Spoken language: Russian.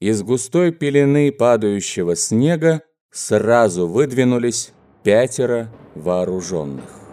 Из густой пелены падающего снега сразу выдвинулись пятеро вооруженных.